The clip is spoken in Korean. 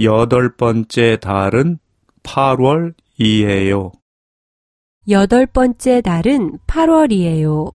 여덟 번째 달은 8월이에요. 여덟 번째 달은 8월이에요.